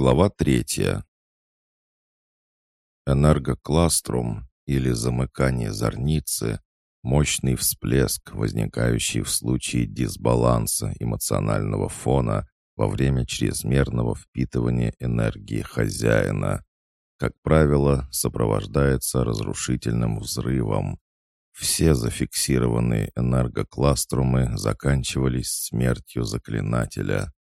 Глава третья. Энергокластрум или замыкание зорницы – мощный всплеск, возникающий в случае дисбаланса эмоционального фона во время чрезмерного впитывания энергии хозяина. Как правило, сопровождается разрушительным взрывом. Все зафиксированные энергокластрумы заканчивались смертью заклинателя –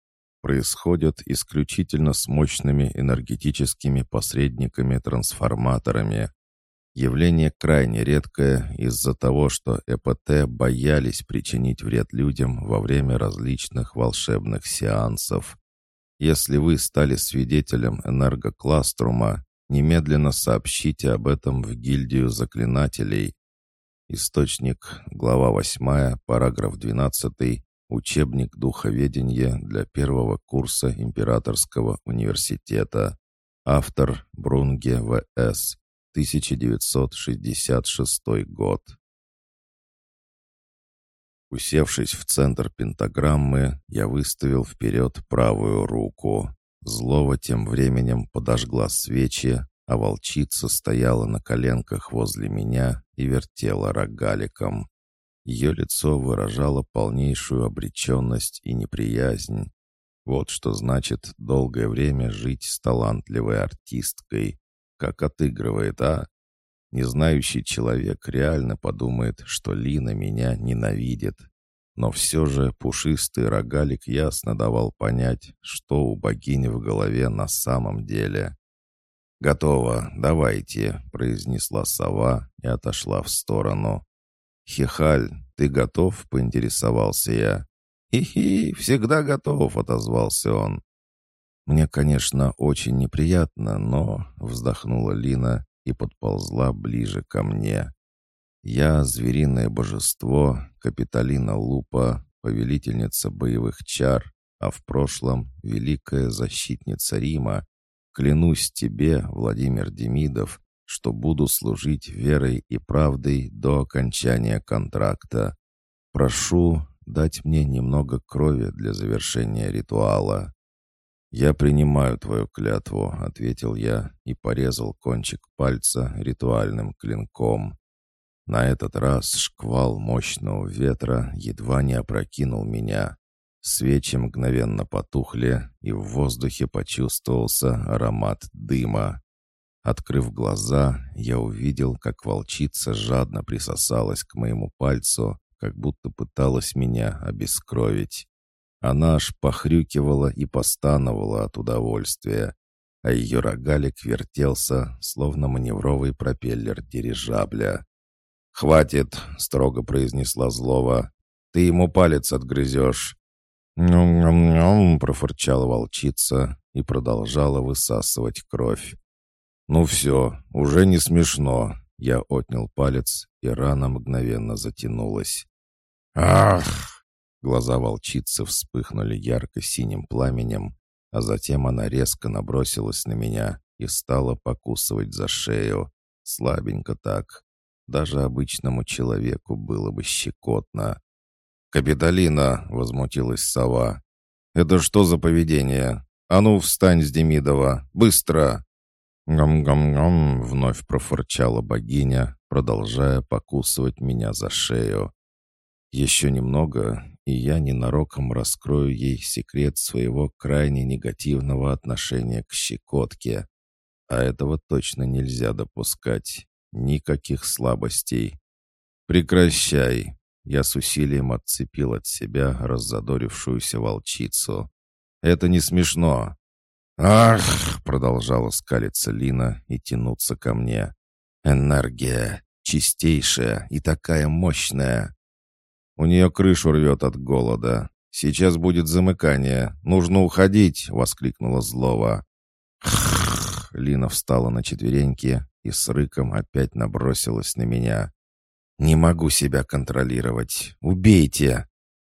происходят исключительно с мощными энергетическими посредниками-трансформаторами. Явление крайне редкое из-за того, что ЭПТ боялись причинить вред людям во время различных волшебных сеансов. Если вы стали свидетелем энергокластрума, немедленно сообщите об этом в гильдию заклинателей. Источник, глава 8, параграф 12, Учебник духоведения для первого курса Императорского университета. Автор Брунге В.С. 1966 год. Усевшись в центр пентаграммы, я выставил вперед правую руку. Злова тем временем подожгла свечи, а волчица стояла на коленках возле меня и вертела рогаликом. Ее лицо выражало полнейшую обреченность и неприязнь. Вот что значит долгое время жить с талантливой артисткой. Как отыгрывает, а? Незнающий человек реально подумает, что Лина меня ненавидит. Но все же пушистый рогалик ясно давал понять, что у богини в голове на самом деле. «Готово, давайте», — произнесла сова и отошла в сторону. «Хихаль, ты готов?» — поинтересовался я. «Хи-хи, всегда готов», — отозвался он. «Мне, конечно, очень неприятно, но...» — вздохнула Лина и подползла ближе ко мне. «Я звериное божество, капиталина Лупа, повелительница боевых чар, а в прошлом великая защитница Рима. Клянусь тебе, Владимир Демидов, что буду служить верой и правдой до окончания контракта. Прошу дать мне немного крови для завершения ритуала». «Я принимаю твою клятву», — ответил я и порезал кончик пальца ритуальным клинком. На этот раз шквал мощного ветра едва не опрокинул меня. Свечи мгновенно потухли, и в воздухе почувствовался аромат дыма. Открыв глаза, я увидел, как волчица жадно присосалась к моему пальцу, как будто пыталась меня обескровить. Она аж похрюкивала и постановала от удовольствия, а ее рогалик вертелся, словно маневровый пропеллер дирижабля. «Хватит!» — строго произнесла злова. «Ты ему палец отгрызешь!» «Ням-ням-ням!» — профырчала волчица и продолжала высасывать кровь. «Ну все, уже не смешно». Я отнял палец, и рана мгновенно затянулась. «Ах!» Глаза волчицы вспыхнули ярко-синим пламенем, а затем она резко набросилась на меня и стала покусывать за шею. Слабенько так. Даже обычному человеку было бы щекотно. «Капитолина!» — возмутилась сова. «Это что за поведение? А ну, встань с Демидова! Быстро!» «Гам-гам-гам!» — вновь профорчала богиня, продолжая покусывать меня за шею. «Еще немного, и я ненароком раскрою ей секрет своего крайне негативного отношения к щекотке. А этого точно нельзя допускать. Никаких слабостей. Прекращай!» Я с усилием отцепил от себя раззадорившуюся волчицу. «Это не смешно. «Ах!» — продолжала скалиться Лина и тянуться ко мне. «Энергия! Чистейшая и такая мощная!» «У нее крышу рвет от голода. Сейчас будет замыкание. Нужно уходить!» — воскликнула Злова. «Хх!» — Лина встала на четвереньки и с рыком опять набросилась на меня. «Не могу себя контролировать. Убейте!»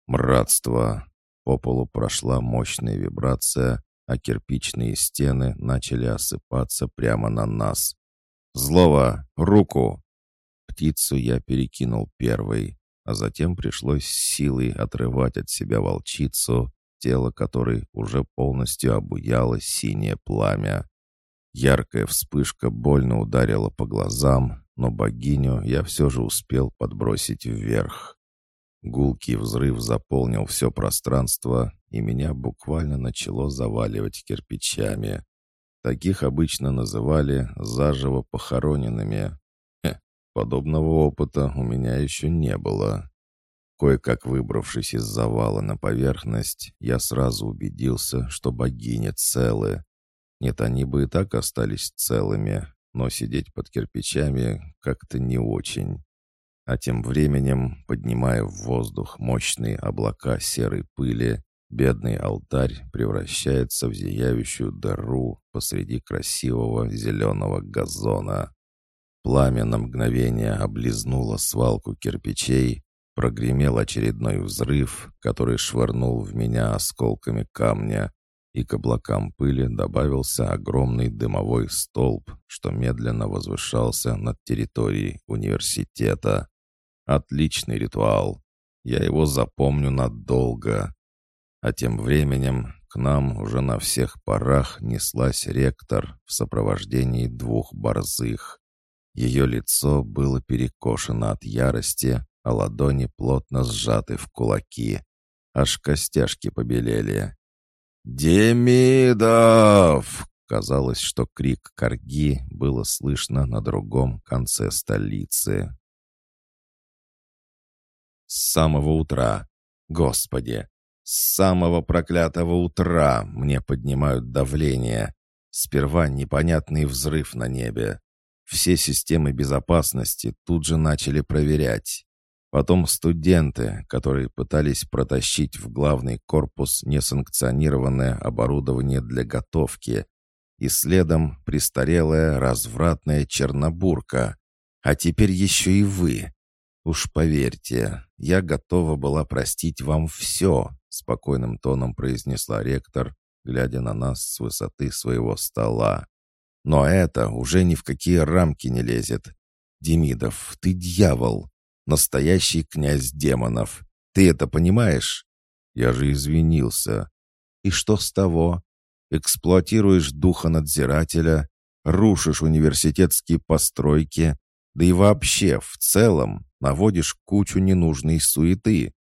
«Мратство!» По полу прошла мощная вибрация, а кирпичные стены начали осыпаться прямо на нас. «Злого! Руку!» Птицу я перекинул первой, а затем пришлось силой отрывать от себя волчицу, тело которой уже полностью обуяло синее пламя. Яркая вспышка больно ударила по глазам, но богиню я все же успел подбросить вверх. Гулкий взрыв заполнил все пространство, и меня буквально начало заваливать кирпичами. Таких обычно называли заживо похороненными. Хе, подобного опыта у меня еще не было. Кое-как выбравшись из завала на поверхность, я сразу убедился, что богини целы. Нет, они бы и так остались целыми, но сидеть под кирпичами как-то не очень. А тем временем, поднимая в воздух мощные облака серой пыли, бедный алтарь превращается в зияющую дыру посреди красивого зеленого газона. Пламя на мгновение облизнуло свалку кирпичей, прогремел очередной взрыв, который швырнул в меня осколками камня, и к облакам пыли добавился огромный дымовой столб, что медленно возвышался над территорией университета. Отличный ритуал. Я его запомню надолго. А тем временем к нам уже на всех парах неслась ректор в сопровождении двух борзых. Ее лицо было перекошено от ярости, а ладони плотно сжаты в кулаки. Аж костяшки побелели. «Демидов!» Казалось, что крик корги было слышно на другом конце столицы. С самого утра, Господи, с самого проклятого утра мне поднимают давление. Сперва непонятный взрыв на небе. Все системы безопасности тут же начали проверять. Потом студенты, которые пытались протащить в главный корпус несанкционированное оборудование для готовки. И следом престарелая развратная чернобурка. А теперь еще и вы. Уж поверьте, я готова была простить вам все, спокойным тоном произнесла ректор, глядя на нас с высоты своего стола. Но это уже ни в какие рамки не лезет. Демидов, ты дьявол. Настоящий князь демонов. Ты это понимаешь? Я же извинился. И что с того? Эксплуатируешь духа надзирателя, рушишь университетские постройки, да и вообще, в целом, наводишь кучу ненужной суеты.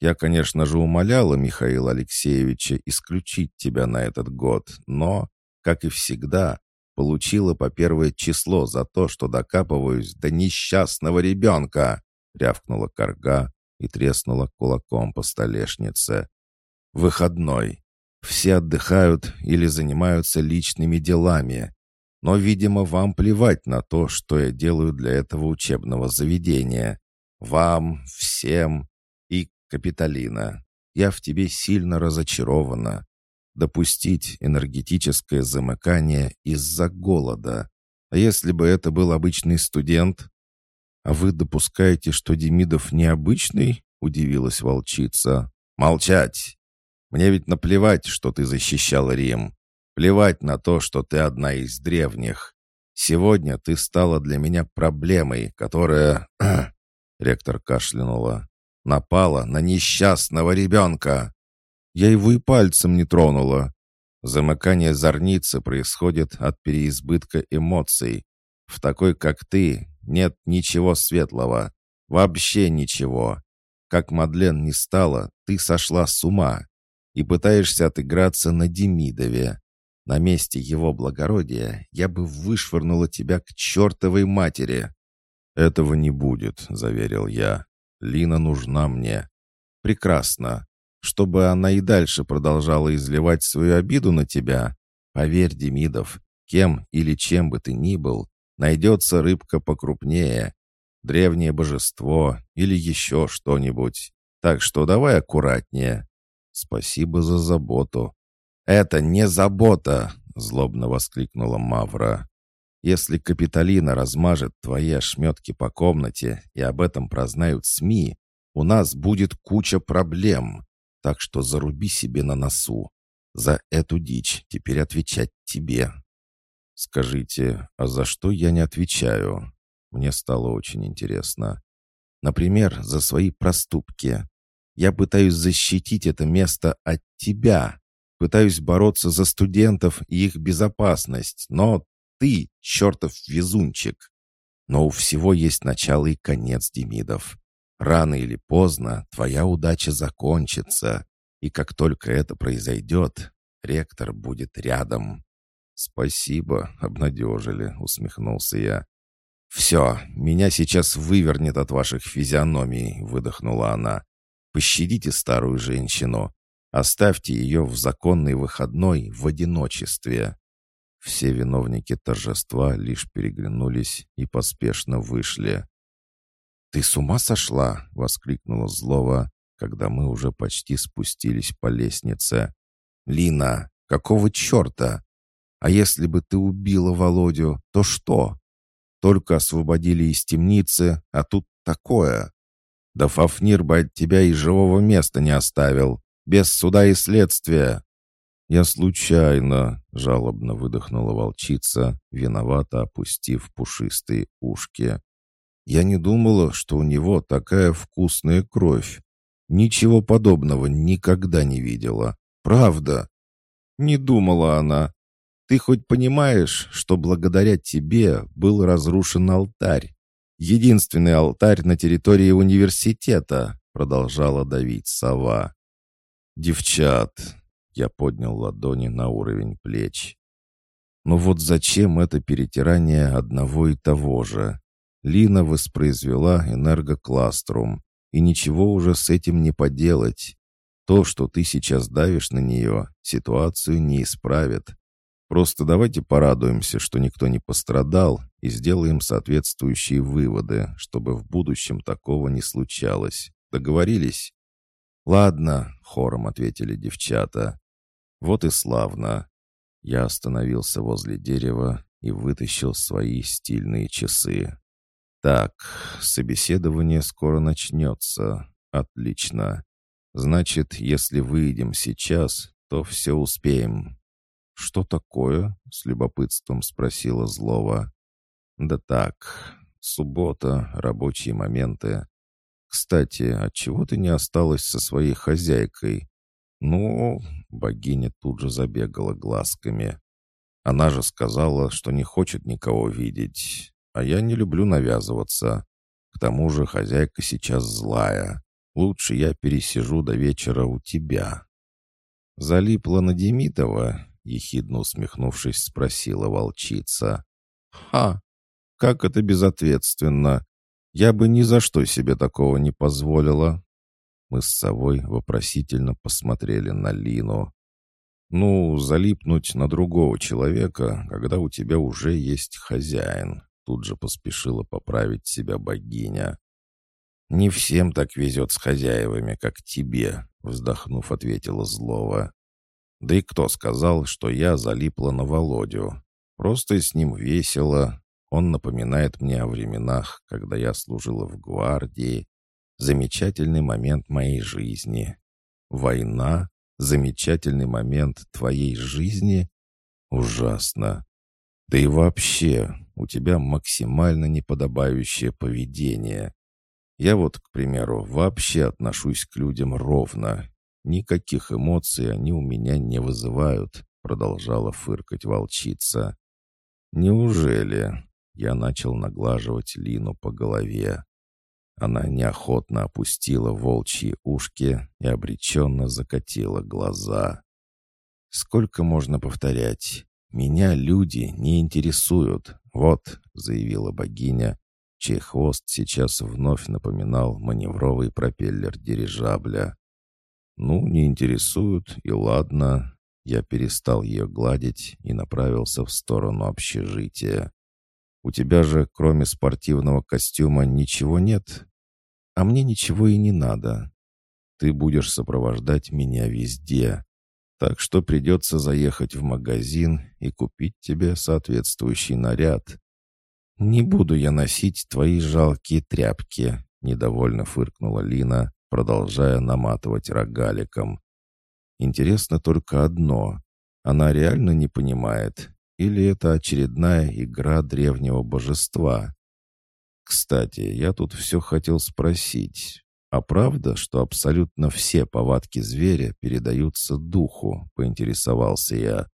Я, конечно же, умоляла Михаила Алексеевича исключить тебя на этот год, но, как и всегда, получила по первое число за то, что докапываюсь до несчастного ребенка. — рявкнула корга и треснула кулаком по столешнице. «Выходной. Все отдыхают или занимаются личными делами. Но, видимо, вам плевать на то, что я делаю для этого учебного заведения. Вам, всем и Капитолина. Я в тебе сильно разочарована. Допустить энергетическое замыкание из-за голода. А если бы это был обычный студент, «А вы допускаете, что Демидов необычный?» — удивилась волчица. «Молчать! Мне ведь наплевать, что ты защищал Рим. Плевать на то, что ты одна из древних. Сегодня ты стала для меня проблемой, которая...» Ректор кашлянула. «Напала на несчастного ребенка!» Я его и пальцем не тронула. Замыкание зорницы происходит от переизбытка эмоций. В такой, как ты, нет ничего светлого. Вообще ничего. Как Мадлен не стала, ты сошла с ума. И пытаешься отыграться на Демидове. На месте его благородия я бы вышвырнула тебя к чертовой матери. «Этого не будет», — заверил я. «Лина нужна мне». «Прекрасно. Чтобы она и дальше продолжала изливать свою обиду на тебя. Поверь, Демидов, кем или чем бы ты ни был, Найдется рыбка покрупнее, древнее божество или еще что-нибудь. Так что давай аккуратнее. Спасибо за заботу. Это не забота, злобно воскликнула Мавра. Если Капитолина размажет твои ошметки по комнате и об этом прознают СМИ, у нас будет куча проблем. Так что заруби себе на носу. За эту дичь теперь отвечать тебе. «Скажите, а за что я не отвечаю?» Мне стало очень интересно. «Например, за свои проступки. Я пытаюсь защитить это место от тебя. Пытаюсь бороться за студентов и их безопасность, но ты чертов везунчик. Но у всего есть начало и конец, Демидов. Рано или поздно твоя удача закончится, и как только это произойдет, ректор будет рядом. «Спасибо, обнадежили», — усмехнулся я. «Все, меня сейчас вывернет от ваших физиономий», — выдохнула она. «Пощадите старую женщину. Оставьте ее в законный выходной в одиночестве». Все виновники торжества лишь переглянулись и поспешно вышли. «Ты с ума сошла?» — воскликнула Злова, когда мы уже почти спустились по лестнице. «Лина, какого черта? А если бы ты убила Володю, то что? Только освободили из темницы, а тут такое. Да Фафнир бы от тебя и живого места не оставил, без суда и следствия. «Я случайно», — жалобно выдохнула волчица, виновато опустив пушистые ушки. «Я не думала, что у него такая вкусная кровь. Ничего подобного никогда не видела. Правда?» «Не думала она. Ты хоть понимаешь, что благодаря тебе был разрушен алтарь? Единственный алтарь на территории университета», — продолжала давить сова. «Девчат, я поднял ладони на уровень плеч. Но вот зачем это перетирание одного и того же? Лина воспроизвела энергокластрум, и ничего уже с этим не поделать. То, что ты сейчас давишь на нее, ситуацию не исправит. Просто давайте порадуемся, что никто не пострадал, и сделаем соответствующие выводы, чтобы в будущем такого не случалось. Договорились? «Ладно», — хором ответили девчата. «Вот и славно». Я остановился возле дерева и вытащил свои стильные часы. «Так, собеседование скоро начнется. Отлично. Значит, если выйдем сейчас, то все успеем». «Что такое?» — с любопытством спросила Злова. «Да так, суббота, рабочие моменты. Кстати, отчего ты не осталась со своей хозяйкой? Ну, богиня тут же забегала глазками. Она же сказала, что не хочет никого видеть, а я не люблю навязываться. К тому же хозяйка сейчас злая. Лучше я пересижу до вечера у тебя. Залипла на Демитова, ехидно усмехнувшись, спросила волчица. Ха! Как это безответственно! Я бы ни за что себе такого не позволила. Мы с совой вопросительно посмотрели на Лину. Ну, залипнуть на другого человека, когда у тебя уже есть хозяин. Тут же поспешила поправить себя богиня. «Не всем так везет с хозяевами, как тебе», — вздохнув, ответила Злова. «Да и кто сказал, что я залипла на Володю? Просто с ним весело, он напоминает мне о временах, когда я служила в гвардии. Замечательный момент моей жизни. Война — замечательный момент твоей жизни? Ужасно. Да и вообще, у тебя максимально неподобающее поведение. Я вот, к примеру, вообще отношусь к людям ровно. Никаких эмоций они у меня не вызывают, продолжала фыркать волчица. Неужели? Я начал наглаживать Лину по голове. Она неохотно опустила волчьи ушки и обреченно закатила глаза. «Сколько можно повторять? Меня люди не интересуют. Вот», — заявила богиня, чей хвост сейчас вновь напоминал маневровый пропеллер дирижабля. «Ну, не интересуют, и ладно». Я перестал ее гладить и направился в сторону общежития. У тебя же, кроме спортивного костюма, ничего нет? А мне ничего и не надо. Ты будешь сопровождать меня везде. Так что придется заехать в магазин и купить тебе соответствующий наряд. Не буду я носить твои жалкие тряпки, недовольно фыркнула Лина, продолжая наматывать рогаликом. Интересно только одно. Она реально не понимает, или это очередная игра древнего божества? Кстати, я тут все хотел спросить. «А правда, что абсолютно все повадки зверя передаются духу?» — поинтересовался я.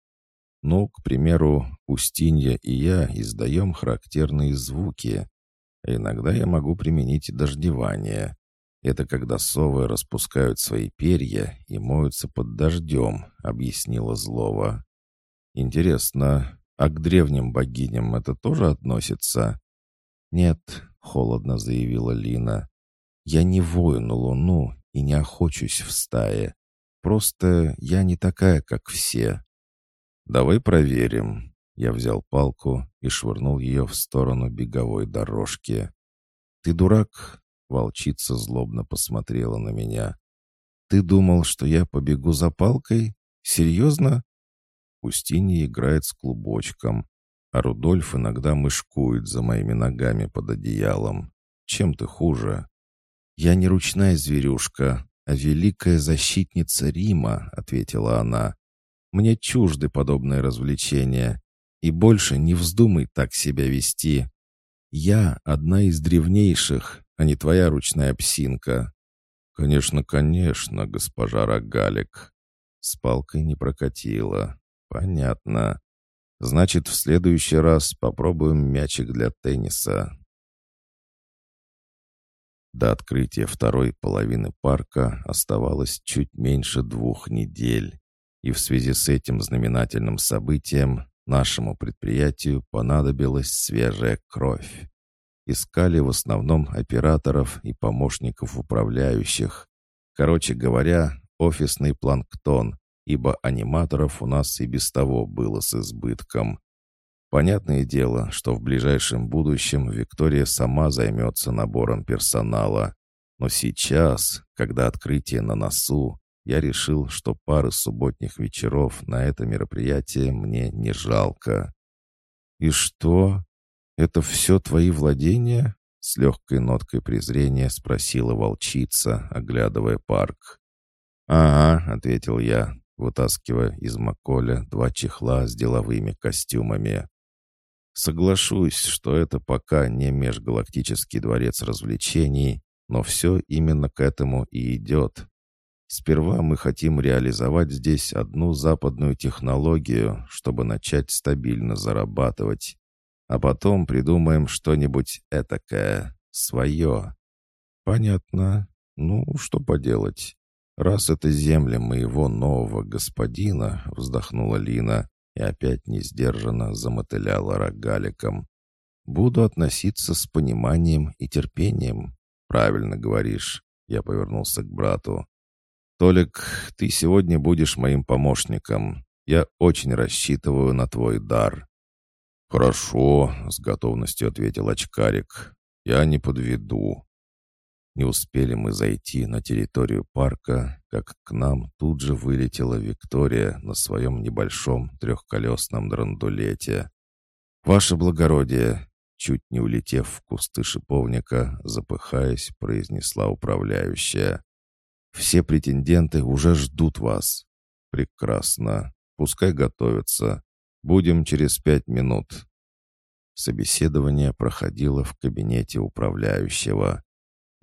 «Ну, к примеру, Устинья и я издаем характерные звуки. Иногда я могу применить дождевание. Это когда совы распускают свои перья и моются под дождем», — объяснила Злова. «Интересно, а к древним богиням это тоже относится?» «Нет», — холодно заявила Лина. Я не вою на луну и не охочусь в стае. Просто я не такая, как все. Давай проверим. Я взял палку и швырнул ее в сторону беговой дорожки. «Ты дурак?» — волчица злобно посмотрела на меня. «Ты думал, что я побегу за палкой? Серьезно?» Устинья играет с клубочком, а Рудольф иногда мышкует за моими ногами под одеялом. Чем ты хуже? «Я не ручная зверюшка, а великая защитница Рима», — ответила она. «Мне чужды подобные развлечения, и больше не вздумай так себя вести. Я одна из древнейших, а не твоя ручная псинка». «Конечно, конечно, госпожа Рогалик». С палкой не прокатило. «Понятно. Значит, в следующий раз попробуем мячик для тенниса. До открытия второй половины парка оставалось чуть меньше двух недель. И в связи с этим знаменательным событием нашему предприятию понадобилась свежая кровь. Искали в основном операторов и помощников управляющих. Короче говоря, офисный планктон, ибо аниматоров у нас и без того было с избытком. Понятное дело, что в ближайшем будущем Виктория сама займется набором персонала. Но сейчас, когда открытие на носу, я решил, что пары субботних вечеров на это мероприятие мне не жалко. «И что? Это все твои владения?» С легкой ноткой презрения спросила волчица, оглядывая парк. «Ага», — ответил я, вытаскивая из Маколя два чехла с деловыми костюмами. Соглашусь, что это пока не межгалактический дворец развлечений, но все именно к этому и идет. Сперва мы хотим реализовать здесь одну западную технологию, чтобы начать стабильно зарабатывать. А потом придумаем что-нибудь этакое, свое. Понятно. Ну, что поделать. Раз это земля моего нового господина, вздохнула Лина, и опять несдержанно замотыляла рогаликом. «Буду относиться с пониманием и терпением». «Правильно говоришь», — я повернулся к брату. «Толик, ты сегодня будешь моим помощником. Я очень рассчитываю на твой дар». «Хорошо», — с готовностью ответил очкарик. «Я не подведу». Не успели мы зайти на территорию парка, как к нам тут же вылетела Виктория на своем небольшом трехколесном драндулете. «Ваше благородие!» Чуть не улетев в кусты шиповника, запыхаясь, произнесла управляющая. «Все претенденты уже ждут вас». «Прекрасно. Пускай готовятся. Будем через пять минут». Собеседование проходило в кабинете управляющего.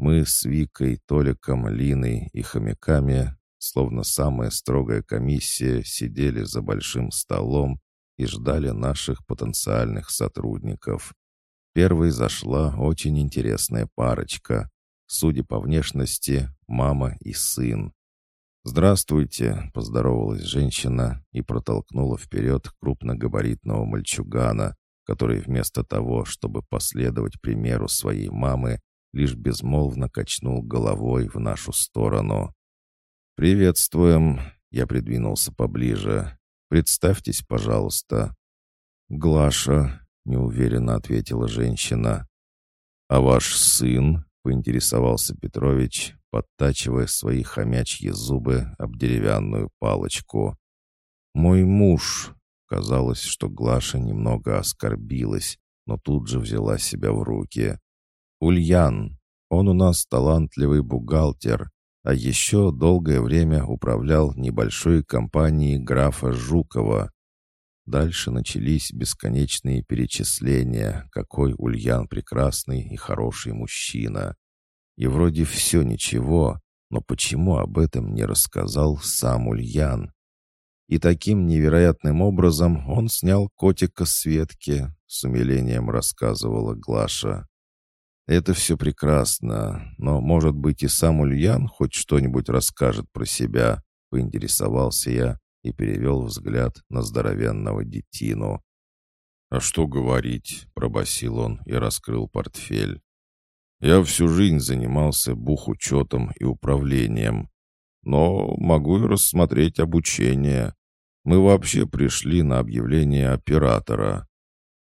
Мы с Викой, Толиком, Линой и хомяками, словно самая строгая комиссия, сидели за большим столом и ждали наших потенциальных сотрудников. Первой зашла очень интересная парочка. Судя по внешности, мама и сын. «Здравствуйте», — поздоровалась женщина и протолкнула вперед крупногабаритного мальчугана, который вместо того, чтобы последовать примеру своей мамы, лишь безмолвно качнул головой в нашу сторону. «Приветствуем!» — я придвинулся поближе. «Представьтесь, пожалуйста». «Глаша», — неуверенно ответила женщина. «А ваш сын?» — поинтересовался Петрович, подтачивая свои хомячьи зубы об деревянную палочку. «Мой муж!» Казалось, что Глаша немного оскорбилась, но тут же взяла себя в руки. Ульян. Он у нас талантливый бухгалтер, а еще долгое время управлял небольшой компанией графа Жукова. Дальше начались бесконечные перечисления, какой Ульян прекрасный и хороший мужчина. И вроде все ничего, но почему об этом не рассказал сам Ульян? И таким невероятным образом он снял котика с ветки, с умилением рассказывала Глаша. Это все прекрасно, но, может быть, и сам Ульян хоть что-нибудь расскажет про себя, поинтересовался я и перевел взгляд на здоровенного детину. «А что говорить?» — пробасил он и раскрыл портфель. «Я всю жизнь занимался бухучетом и управлением, но могу и рассмотреть обучение. Мы вообще пришли на объявление оператора».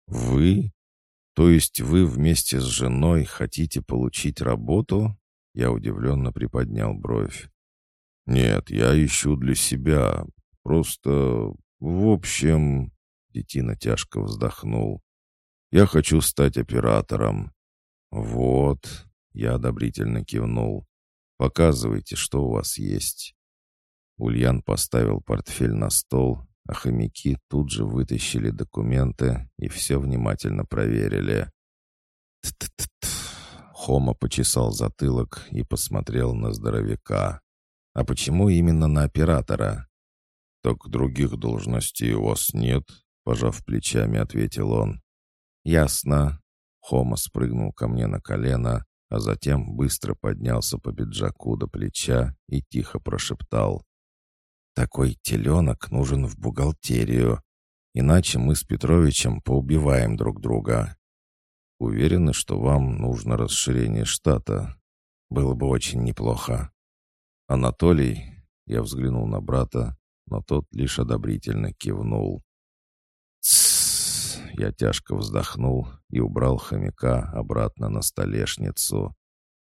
«Вы? То есть вы вместе с женой хотите получить работу?» Я удивленно приподнял бровь. «Нет, я ищу для себя. Просто, в общем...» Детина тяжко вздохнул. «Я хочу стать оператором». «Вот», — я одобрительно кивнул. «Показывайте, что у вас есть». Ульян поставил портфель на стол, а хомяки тут же вытащили документы и все внимательно проверили. «Т-т-т-т!» Хома почесал затылок и посмотрел на здоровяка. «А почему именно на оператора?» «Так других должностей у вас нет?» Пожав плечами, ответил он. «Ясно». Хома спрыгнул ко мне на колено, а затем быстро поднялся по пиджаку до плеча и тихо прошептал. Такой теленок нужен в бухгалтерию, иначе мы с Петровичем поубиваем друг друга. Уверены, что вам нужно расширение штата. Было бы очень неплохо. Анатолий, я взглянул на брата, но тот лишь одобрительно кивнул. Тссс, я тяжко вздохнул и убрал хомяка обратно на столешницу.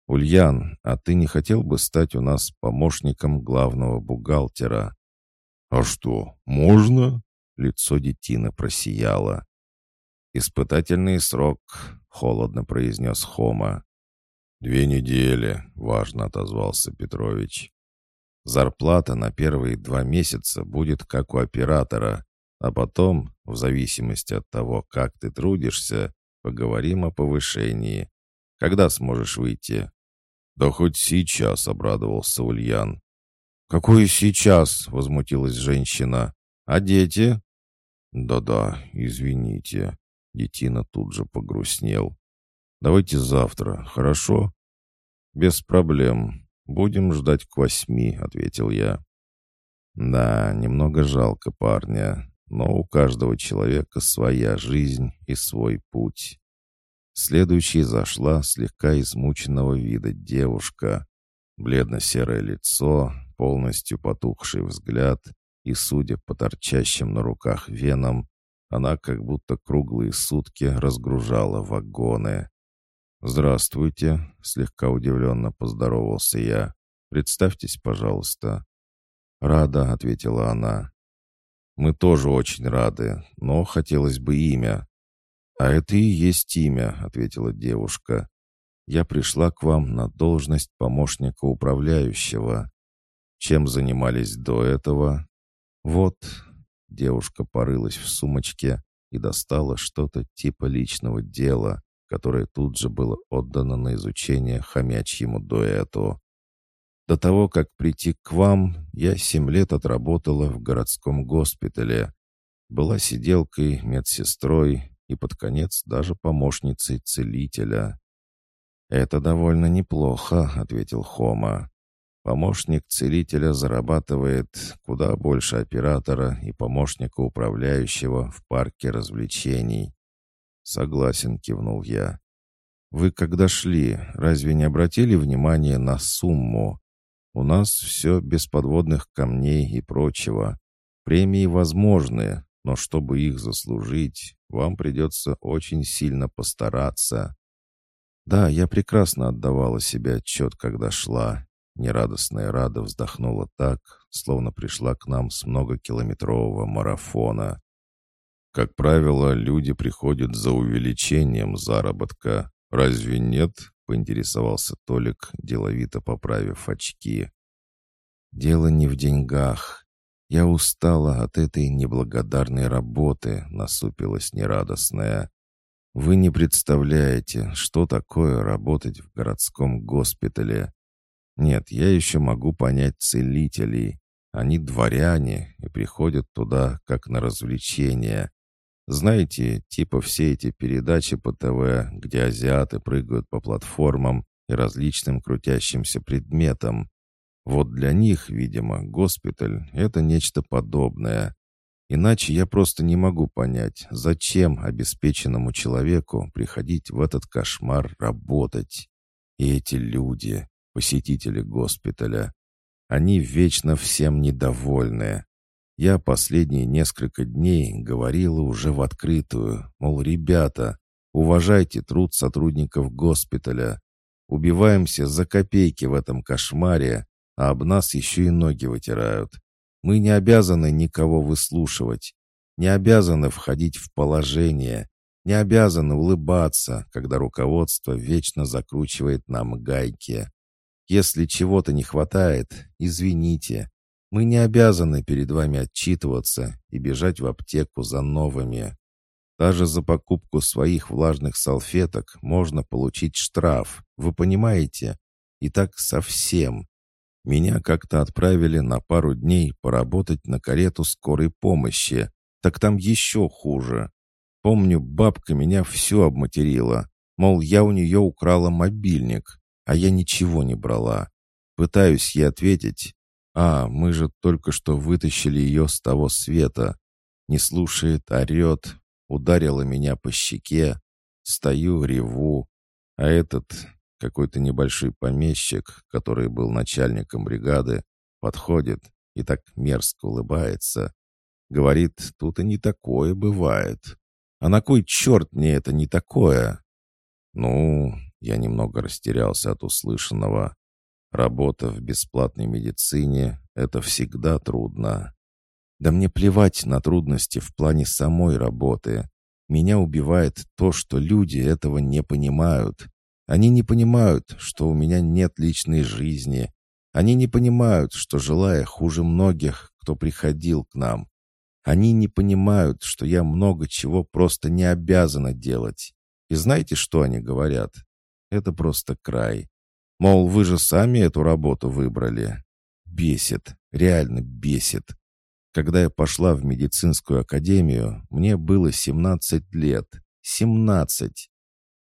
«Ульян, а ты не хотел бы стать у нас помощником главного бухгалтера?» «А что, можно?» Лицо детины просияло. «Испытательный срок», — холодно произнес Хома. «Две недели», — важно отозвался Петрович. «Зарплата на первые два месяца будет как у оператора, а потом, в зависимости от того, как ты трудишься, поговорим о повышении. Когда сможешь выйти?» «Да хоть сейчас», — обрадовался Ульян. «Какое сейчас?» — возмутилась женщина. «А дети?» «Да-да, извините». Детина тут же погрустнел. «Давайте завтра, хорошо?» «Без проблем. Будем ждать к восьми», — ответил я. «Да, немного жалко парня, но у каждого человека своя жизнь и свой путь. Следующей зашла слегка измученного вида девушка. Бледно-серое лицо, полностью потухший взгляд, и, судя по торчащим на руках венам, она как будто круглые сутки разгружала вагоны. «Здравствуйте», — слегка удивленно поздоровался я. «Представьтесь, пожалуйста». «Рада», — ответила она. «Мы тоже очень рады, но хотелось бы имя. «А это и есть имя», — ответила девушка. «Я пришла к вам на должность помощника управляющего. Чем занимались до этого?» «Вот», — девушка порылась в сумочке и достала что-то типа личного дела, которое тут же было отдано на изучение хомячьему дуэту. До того, как прийти к вам, я семь лет отработала в городском госпитале. Была сиделкой, медсестрой, и под конец даже помощницей целителя. «Это довольно неплохо», — ответил Хома. «Помощник целителя зарабатывает куда больше оператора и помощника управляющего в парке развлечений». «Согласен», — кивнул я. «Вы когда шли, разве не обратили внимания на сумму? У нас все без подводных камней и прочего. Премии возможны, но чтобы их заслужить, вам придется очень сильно постараться. Да, я прекрасно отдавала себе отчет, когда шла. Нерадостная Рада вздохнула так, словно пришла к нам с многокилометрового марафона. Как правило, люди приходят за увеличением заработка. Разве нет? Поинтересовался Толик, деловито поправив очки. Дело не в деньгах. «Я устала от этой неблагодарной работы», — насупилась нерадостная. Вы не представляете, что такое работать в городском госпитале. Нет, я еще могу понять целителей. Они дворяне и приходят туда как на развлечение. Знаете, типа все эти передачи по ТВ, где азиаты прыгают по платформам и различным крутящимся предметам. Вот для них, видимо, госпиталь — это нечто подобное. Иначе я просто не могу понять, зачем обеспеченному человеку приходить в этот кошмар работать. И эти люди, посетители госпиталя, они вечно всем недовольны. Я последние несколько дней говорила уже в открытую, мол, ребята, уважайте труд сотрудников госпиталя. Убиваемся за копейки в этом кошмаре, а об нас еще и ноги вытирают. Мы не обязаны никого выслушивать, не обязаны входить в положение, не обязаны улыбаться, когда руководство вечно закручивает нам гайки. Если чего-то не хватает, извините. Мы не обязаны перед вами отчитываться и бежать в аптеку за новыми. Даже за покупку своих влажных салфеток можно получить штраф, вы понимаете? И так совсем. Меня как-то отправили на пару дней поработать на карету скорой помощи. Так там еще хуже. Помню, бабка меня все обматерила. Мол, я у нее украла мобильник, а я ничего не брала. Пытаюсь ей ответить. А, мы же только что вытащили ее с того света. Не слушает, орет, ударила меня по щеке. Стою, реву. А этот, какой-то небольшой помещик, который был начальником бригады, подходит и так мерзко улыбается. Говорит, тут и не такое бывает. А на кой черт мне это не такое? Ну, я немного растерялся от услышанного. Работа в бесплатной медицине — это всегда трудно. Да мне плевать на трудности в плане самой работы. Меня убивает то, что люди этого не понимают. Они не понимают, что у меня нет личной жизни. Они не понимают, что, желая хуже многих, кто приходил к нам, они не понимают, что я много чего просто не обязана делать. И знаете, что они говорят? Это просто край. Мол, вы же сами эту работу выбрали. Бесит, реально бесит. Когда я пошла в медицинскую академию, мне было 17 лет. 17.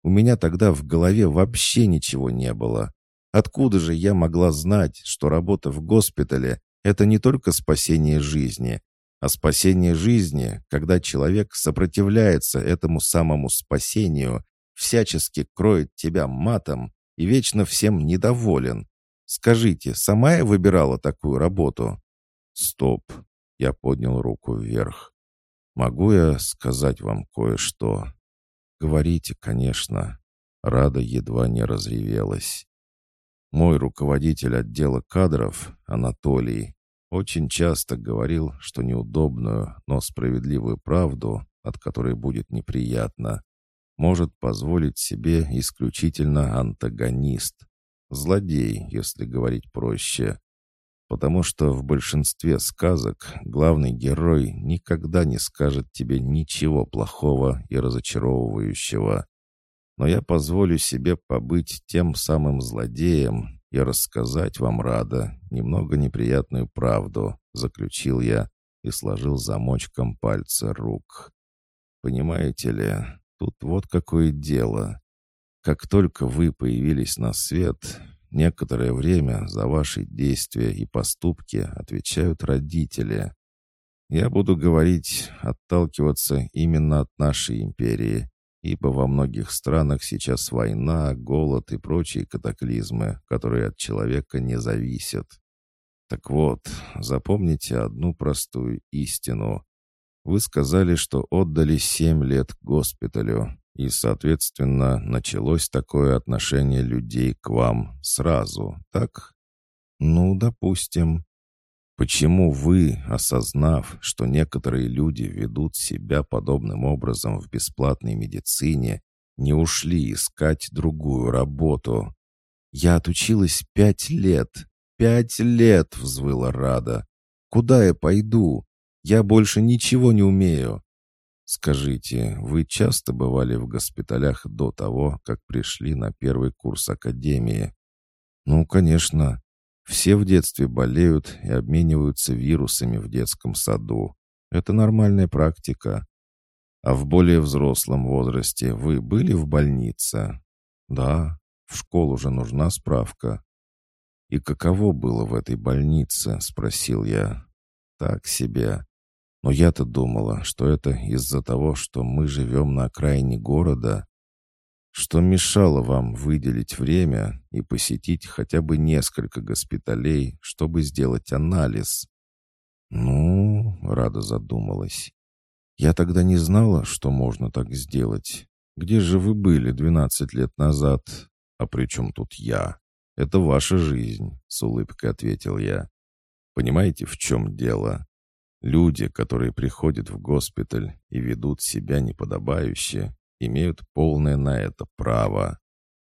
У меня тогда в голове вообще ничего не было. Откуда же я могла знать, что работа в госпитале — это не только спасение жизни, а спасение жизни, когда человек сопротивляется этому самому спасению, всячески кроет тебя матом и вечно всем недоволен. Скажите, сама я выбирала такую работу? Стоп. Я поднял руку вверх. Могу я сказать вам кое-что? «Говорите, конечно». Рада едва не разревелась. Мой руководитель отдела кадров, Анатолий, очень часто говорил, что неудобную, но справедливую правду, от которой будет неприятно, может позволить себе исключительно антагонист, злодей, если говорить проще. Потому что в большинстве сказок главный герой никогда не скажет тебе ничего плохого и разочаровывающего. Но я позволю себе побыть тем самым злодеем и рассказать вам, Рада, немного неприятную правду, заключил я и сложил замочком пальцы рук. Понимаете ли, тут вот какое дело. Как только вы появились на свет, Некоторое время за ваши действия и поступки отвечают родители. Я буду говорить, отталкиваться именно от нашей империи, ибо во многих странах сейчас война, голод и прочие катаклизмы, которые от человека не зависят. Так вот, запомните одну простую истину. Вы сказали, что отдали семь лет госпиталю, и, соответственно, началось такое отношение людей к вам сразу, так? Ну, допустим. Почему вы, осознав, что некоторые люди ведут себя подобным образом в бесплатной медицине, не ушли искать другую работу? Я отучилась пять лет. Пять лет, взвыла Рада. Куда я пойду? Я больше ничего не умею. «Скажите, вы часто бывали в госпиталях до того, как пришли на первый курс академии?» «Ну, конечно. Все в детстве болеют и обмениваются вирусами в детском саду. Это нормальная практика. А в более взрослом возрасте вы были в больнице?» «Да, в школу же нужна справка». «И каково было в этой больнице?» — спросил я. «Так себе. Но я-то думала, что это из-за того, что мы живем на окраине города. Что мешало вам выделить время и посетить хотя бы несколько госпиталей, чтобы сделать анализ? Ну, Рада задумалась. Я тогда не знала, что можно так сделать. Где же вы были 12 лет назад? А при чем тут я? Это ваша жизнь, с улыбкой ответил я. Понимаете, в чем дело? Люди, которые приходят в госпиталь и ведут себя неподобающе, имеют полное на это право.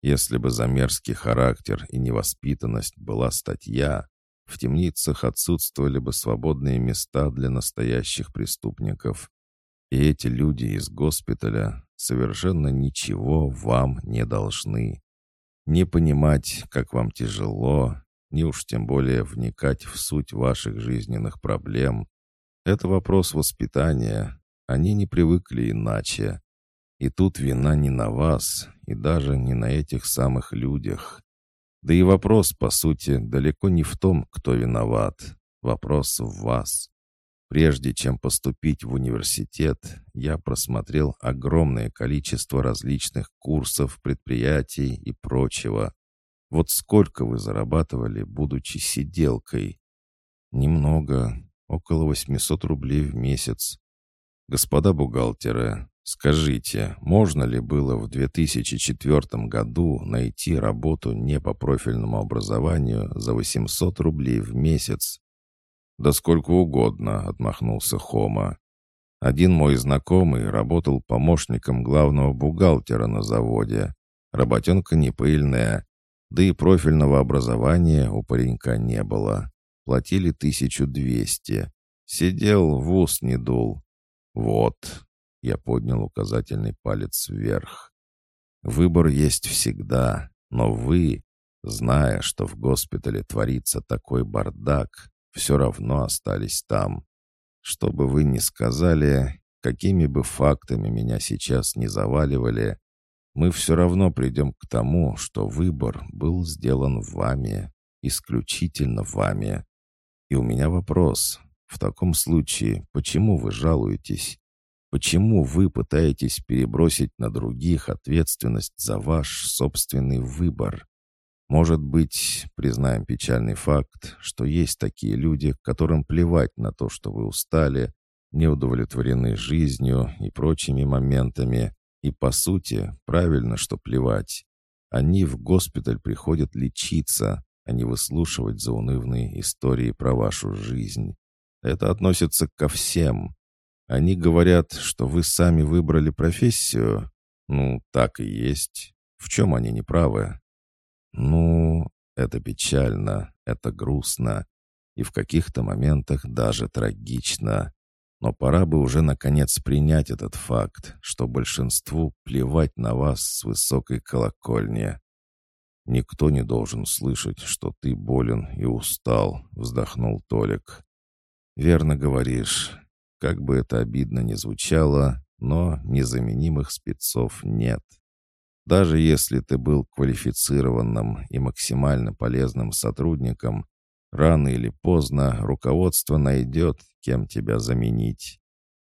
Если бы за мерзкий характер и невоспитанность была статья, в темницах отсутствовали бы свободные места для настоящих преступников. И эти люди из госпиталя совершенно ничего вам не должны. Не понимать, как вам тяжело, не уж тем более вникать в суть ваших жизненных проблем, это вопрос воспитания. Они не привыкли иначе. И тут вина не на вас, и даже не на этих самых людях. Да и вопрос, по сути, далеко не в том, кто виноват. Вопрос в вас. Прежде чем поступить в университет, я просмотрел огромное количество различных курсов, предприятий и прочего. Вот сколько вы зарабатывали, будучи сиделкой? Немного, около 800 рублей в месяц. Господа бухгалтеры, скажите, можно ли было в 2004 году найти работу не по профильному образованию за 800 рублей в месяц? Да сколько угодно, отмахнулся Хома. Один мой знакомый работал помощником главного бухгалтера на заводе. Работенка не да и профильного образования у паренька не было. Платили тысячу двести. Сидел, в ус не дул. Вот. Я поднял указательный палец вверх. Выбор есть всегда, но вы, зная, что в госпитале творится такой бардак, все равно остались там. Что бы вы ни сказали, какими бы фактами меня сейчас не заваливали, мы все равно придем к тому, что выбор был сделан вами, исключительно вами. И у меня вопрос. В таком случае, почему вы жалуетесь? Почему вы пытаетесь перебросить на других ответственность за ваш собственный выбор? Может быть, признаем печальный факт, что есть такие люди, которым плевать на то, что вы устали, не удовлетворены жизнью и прочими моментами, и, по сути, правильно, что плевать. Они в госпиталь приходят лечиться, а не выслушивать заунывные истории про вашу жизнь. Это относится ко всем. Они говорят, что вы сами выбрали профессию. Ну, так и есть. В чем они неправы? Ну, это печально, это грустно и в каких-то моментах даже трагично. Но пора бы уже наконец принять этот факт, что большинству плевать на вас с высокой колокольни. «Никто не должен слышать, что ты болен и устал», — вздохнул Толик. «Верно говоришь. Как бы это обидно ни звучало, но незаменимых спецов нет. Даже если ты был квалифицированным и максимально полезным сотрудником, рано или поздно руководство найдет, кем тебя заменить.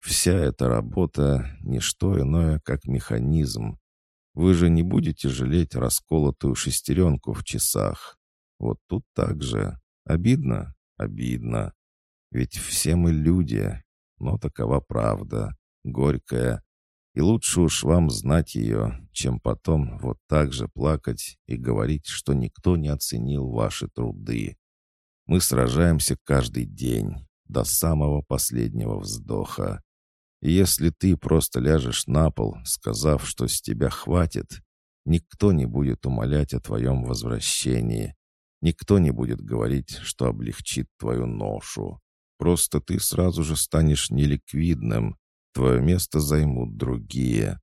Вся эта работа — не что иное, как механизм, вы же не будете жалеть расколотую шестеренку в часах. Вот тут так же. Обидно? Обидно. Ведь все мы люди, но такова правда, горькая. И лучше уж вам знать ее, чем потом вот так же плакать и говорить, что никто не оценил ваши труды. Мы сражаемся каждый день, до самого последнего вздоха. Если ты просто ляжешь на пол, сказав, что с тебя хватит, никто не будет умолять о твоем возвращении. Никто не будет говорить, что облегчит твою ношу. Просто ты сразу же станешь неликвидным, Твое место займут другие.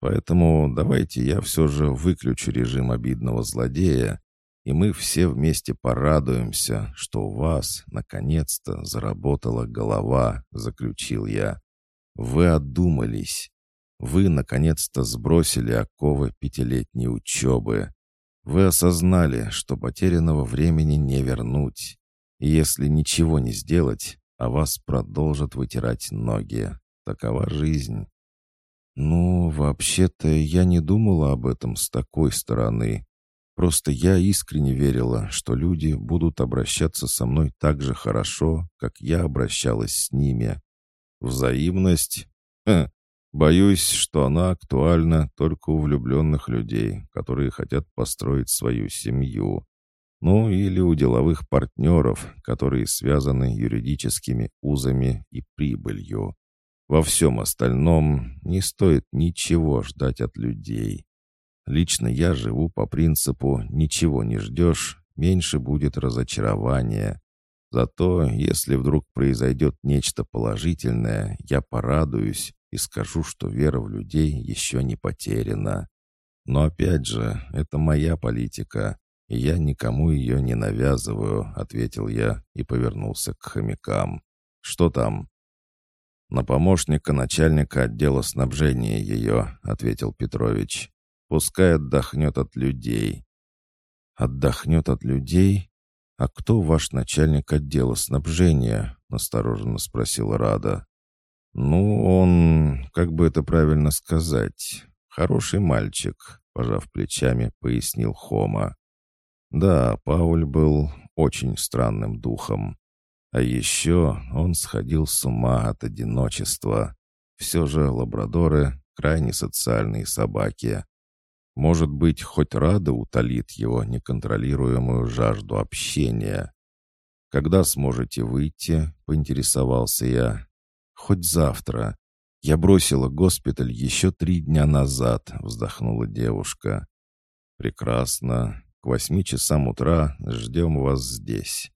Поэтому давайте я все же выключу режим обидного злодея, и мы все вместе порадуемся, что у вас, наконец-то, заработала голова», — заключил я. «Вы одумались. Вы, наконец-то, сбросили оковы пятилетней учебы. Вы осознали, что потерянного времени не вернуть. И если ничего не сделать, а вас продолжат вытирать ноги. Такова жизнь. Ну, вообще-то я не думала об этом с такой стороны. Просто я искренне верила, что люди будут обращаться со мной так же хорошо, как я обращалась с ними. Взаимность? Ха, боюсь, что она актуальна только у влюбленных людей, которые хотят построить свою семью. Ну или у деловых партнеров, которые связаны юридическими узами и прибылью. Во всем остальном не стоит ничего ждать от людей. Лично я живу по принципу «ничего не ждешь, меньше будет разочарования». Зато, если вдруг произойдет нечто положительное, я порадуюсь и скажу, что вера в людей еще не потеряна. Но опять же, это моя политика, и я никому ее не навязываю», — ответил я и повернулся к хомякам. «Что там?» «На помощника начальника отдела снабжения ее», — ответил Петрович. «Пускай отдохнет от людей». «Отдохнет от людей? А кто ваш начальник отдела снабжения?» — настороженно спросила Рада. «Ну, он, как бы это правильно сказать, хороший мальчик», — пожав плечами, пояснил Хома. Да, Пауль был очень странным духом. А еще он сходил с ума от одиночества. Все же лабрадоры — крайне социальные собаки. Может быть, хоть Рада утолит его неконтролируемую жажду общения. «Когда сможете выйти?» — поинтересовался я. «Хоть завтра. Я бросила госпиталь еще три дня назад», — вздохнула девушка. «Прекрасно. К восьми часам утра ждем вас здесь».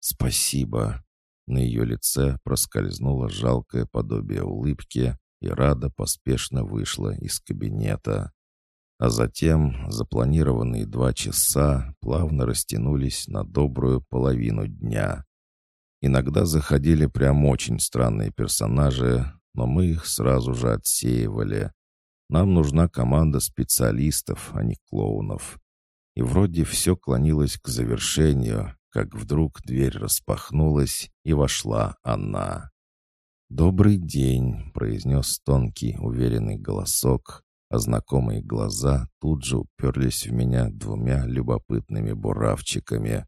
«Спасибо». На ее лице проскользнуло жалкое подобие улыбки, и Рада поспешно вышла из кабинета. А затем запланированные два часа плавно растянулись на добрую половину дня. Иногда заходили прям очень странные персонажи, но мы их сразу же отсеивали. Нам нужна команда специалистов, а не клоунов и вроде все клонилось к завершению, как вдруг дверь распахнулась, и вошла она. «Добрый день», — произнес тонкий, уверенный голосок, а знакомые глаза тут же уперлись в меня двумя любопытными буравчиками.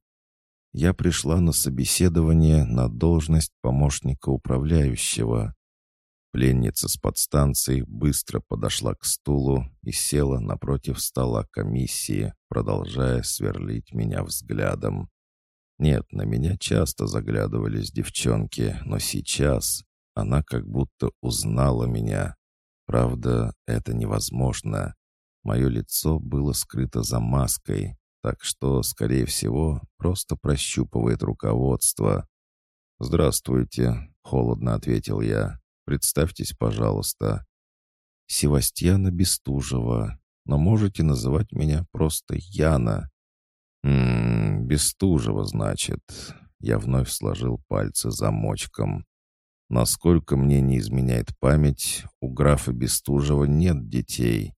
Я пришла на собеседование на должность помощника управляющего. Пленница с подстанции быстро подошла к стулу и села напротив стола комиссии, продолжая сверлить меня взглядом. Нет, на меня часто заглядывались девчонки, но сейчас она как будто узнала меня. Правда, это невозможно. Мое лицо было скрыто за маской, так что, скорее всего, просто прощупывает руководство. «Здравствуйте», — холодно ответил я. Представьтесь, пожалуйста. Севастьяна Бестужева, но можете называть меня просто Яна. Ммм, Бестужева, значит. Я вновь сложил пальцы замочком. Насколько мне не изменяет память, у графа Бестужева нет детей.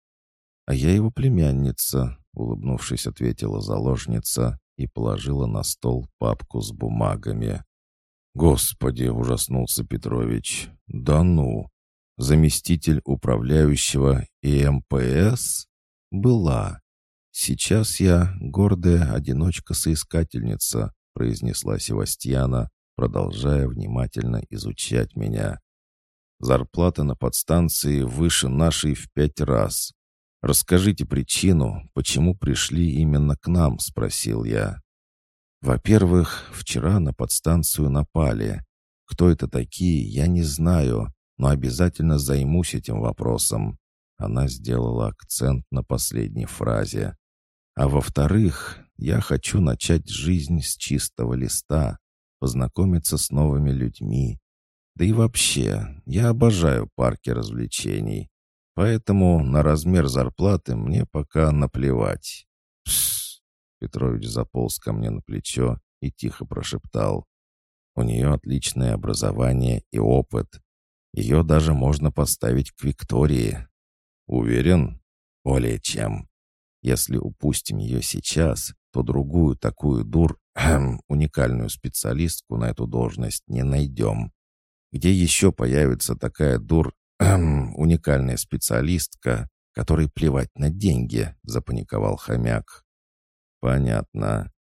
А я его племянница, улыбнувшись, ответила заложница и положила на стол папку с бумагами. «Господи!» — ужаснулся Петрович. «Да ну! Заместитель управляющего ИМПС? Была. Сейчас я гордая одиночка-соискательница», — произнесла Севастьяна, продолжая внимательно изучать меня. «Зарплата на подстанции выше нашей в пять раз. Расскажите причину, почему пришли именно к нам?» — спросил я. Во-первых, вчера на подстанцию напали. Кто это такие, я не знаю, но обязательно займусь этим вопросом. Она сделала акцент на последней фразе. А во-вторых, я хочу начать жизнь с чистого листа, познакомиться с новыми людьми. Да и вообще, я обожаю парки развлечений. Поэтому на размер зарплаты мне пока наплевать. Пс! Петрович заполз ко мне на плечо и тихо прошептал. У нее отличное образование и опыт. Ее даже можно поставить к Виктории. Уверен? Более чем. Если упустим ее сейчас, то другую такую дур, уникальную специалистку на эту должность не найдем. Где еще появится такая дур, уникальная специалистка, которой плевать на деньги, запаниковал хомяк. Понятно.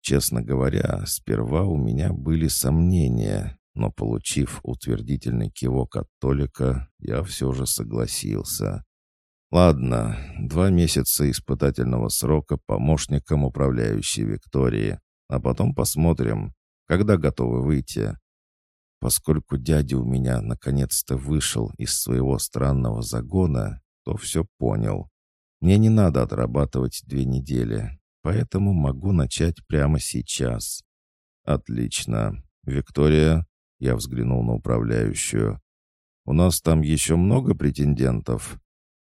Честно говоря, сперва у меня были сомнения, но, получив утвердительный кивок от Толика, я все же согласился. Ладно, два месяца испытательного срока помощником управляющей Виктории, а потом посмотрим, когда готовы выйти. Поскольку дядя у меня наконец-то вышел из своего странного загона, то все понял. Мне не надо отрабатывать две недели, поэтому могу начать прямо сейчас. Отлично. Виктория, я взглянул на управляющую. У нас там еще много претендентов.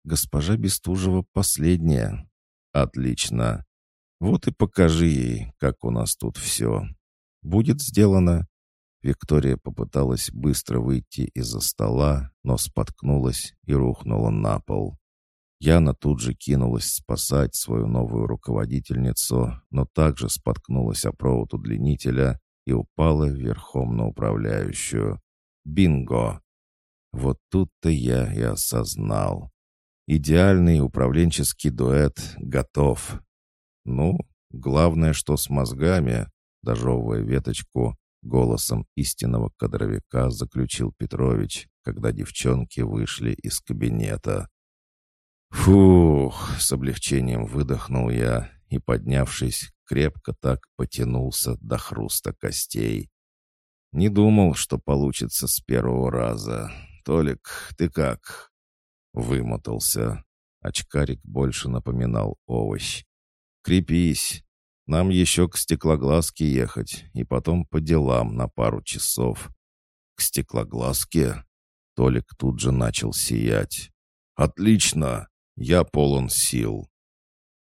Госпожа Бестужева последняя. Отлично. Вот и покажи ей, как у нас тут все. Будет сделано. Виктория попыталась быстро выйти из-за стола, но споткнулась и рухнула на пол. Яна тут же кинулась спасать свою новую руководительницу, но также споткнулась о провод удлинителя и упала верхом на управляющую. Бинго! Вот тут-то я и осознал. Идеальный управленческий дуэт готов. Ну, главное, что с мозгами, дожевывая веточку, голосом истинного кадровика заключил Петрович, когда девчонки вышли из кабинета. Фух, с облегчением выдохнул я и, поднявшись, крепко так потянулся до хруста костей. Не думал, что получится с первого раза. Толик, ты как? Вымотался. Очкарик больше напоминал овощ. «Крепись. Нам еще к стеклоглазке ехать, и потом по делам на пару часов». «К стеклоглазке?» Толик тут же начал сиять. «Отлично! Я полон сил».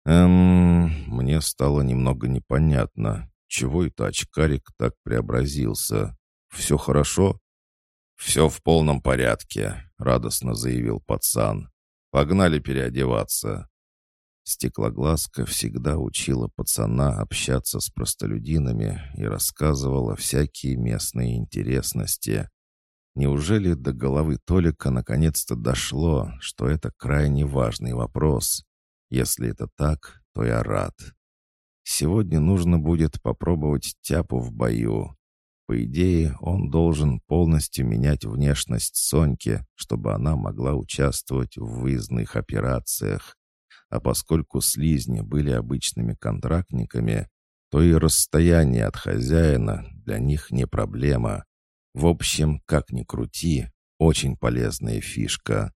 «Эм...» Мне стало немного непонятно, чего это очкарик так преобразился. «Все хорошо?» «Все в полном порядке», — радостно заявил пацан. «Погнали переодеваться». Стеклоглазка всегда учила пацана общаться с простолюдинами и рассказывала всякие местные интересности. Неужели до головы Толика наконец-то дошло, что это крайне важный вопрос? Если это так, то я рад. Сегодня нужно будет попробовать тяпу в бою. По идее, он должен полностью менять внешность Соньки, чтобы она могла участвовать в выездных операциях. А поскольку слизни были обычными контрактниками, то и расстояние от хозяина для них не проблема. В общем, как ни крути, очень полезная фишка.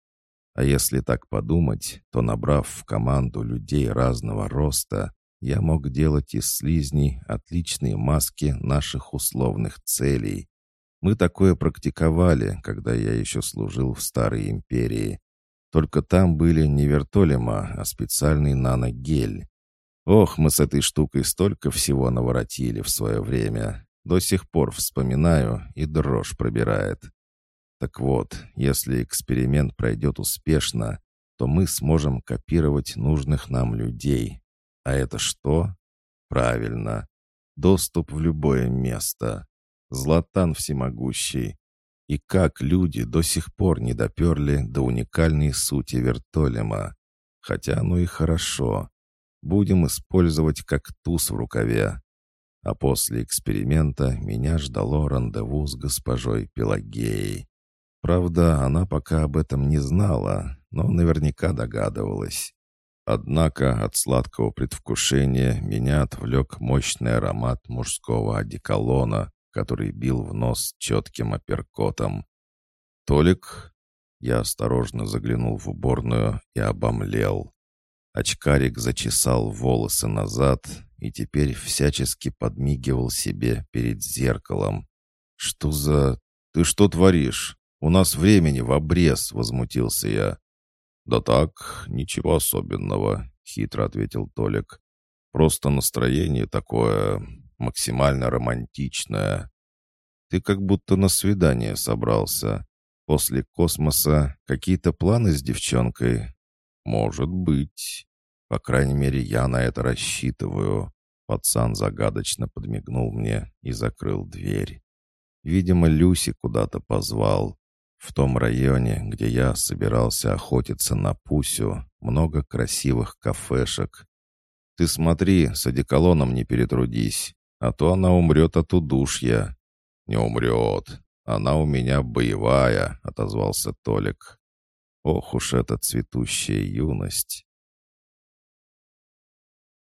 А если так подумать, то набрав в команду людей разного роста, я мог делать из слизней отличные маски наших условных целей. Мы такое практиковали, когда я еще служил в Старой Империи. Только там были не вертолема, а специальный наногель. Ох, мы с этой штукой столько всего наворотили в свое время. До сих пор вспоминаю, и дрожь пробирает. Так вот, если эксперимент пройдет успешно, то мы сможем копировать нужных нам людей, а это что? Правильно. Доступ в любое место. Златан всемогущий. И как люди до сих пор не доперли до уникальной сути вертолема. Хотя ну и хорошо. Будем использовать как туз в рукаве. А после эксперимента меня ждало рандеву с госпожой Пелагеей. Правда, она пока об этом не знала, но наверняка догадывалась. Однако от сладкого предвкушения меня отвлек мощный аромат мужского одеколона, который бил в нос четким апперкотом. «Толик?» Я осторожно заглянул в уборную и обомлел. Очкарик зачесал волосы назад и теперь всячески подмигивал себе перед зеркалом. «Что за...» «Ты что творишь? У нас времени в обрез», — возмутился я. «Да так, ничего особенного», — хитро ответил Толик. «Просто настроение такое максимально романтичное. Ты как будто на свидание собрался. После космоса какие-то планы с девчонкой? Может быть. По крайней мере, я на это рассчитываю. Пацан загадочно подмигнул мне и закрыл дверь. Видимо, Люси куда-то позвал. В том районе, где я собирался охотиться на Пусю, много красивых кафешек. Ты смотри, с одеколоном не перетрудись, а то она умрет от удушья. Не умрет. Она у меня боевая, отозвался Толик. Ох уж эта цветущая юность.